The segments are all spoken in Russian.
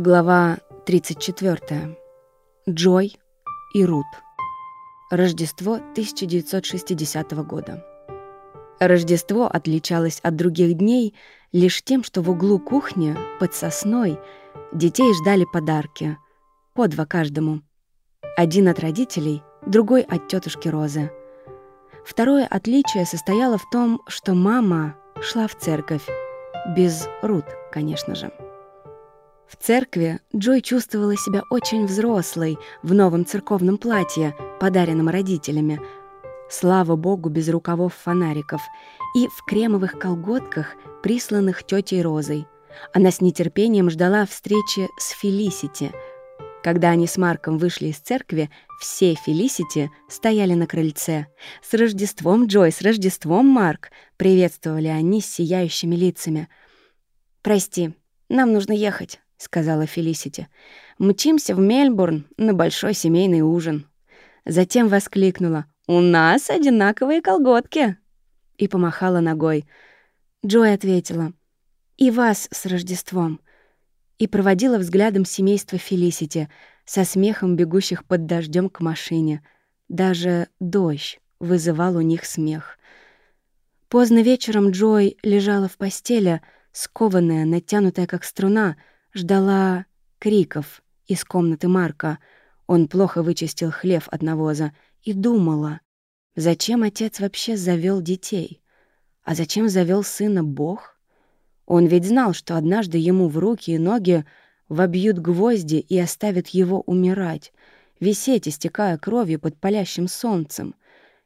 Глава 34. Джой и Рут. Рождество 1960 года. Рождество отличалось от других дней лишь тем, что в углу кухни, под сосной, детей ждали подарки. По два каждому. Один от родителей, другой от тетушки Розы. Второе отличие состояло в том, что мама шла в церковь. Без Рут, конечно же. В церкви Джой чувствовала себя очень взрослой в новом церковном платье, подаренном родителями. Слава богу, без рукавов фонариков. И в кремовых колготках, присланных тетей Розой. Она с нетерпением ждала встречи с Фелисити. Когда они с Марком вышли из церкви, все Фелисити стояли на крыльце. «С Рождеством, Джой, с Рождеством, Марк!» — приветствовали они с сияющими лицами. «Прости, нам нужно ехать», — сказала Фелисити. «Мчимся в Мельбурн на большой семейный ужин». Затем воскликнула «У нас одинаковые колготки!» и помахала ногой. Джой ответила «И вас с Рождеством!» и проводила взглядом семейство Фелисити со смехом бегущих под дождем к машине. Даже дождь вызывал у них смех. Поздно вечером Джой лежала в постели, скованная, натянутая как струна — ждала криков из комнаты Марка. Он плохо вычистил хлев от навоза и думала, зачем отец вообще завел детей? А зачем завел сына Бог? Он ведь знал, что однажды ему в руки и ноги вобьют гвозди и оставят его умирать, висеть, истекая кровью под палящим солнцем.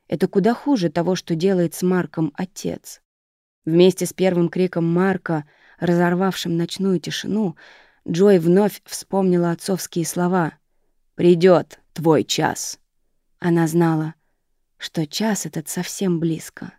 Это куда хуже того, что делает с Марком отец. Вместе с первым криком Марка — разорвавшим ночную тишину, Джой вновь вспомнила отцовские слова «Придет твой час». Она знала, что час этот совсем близко.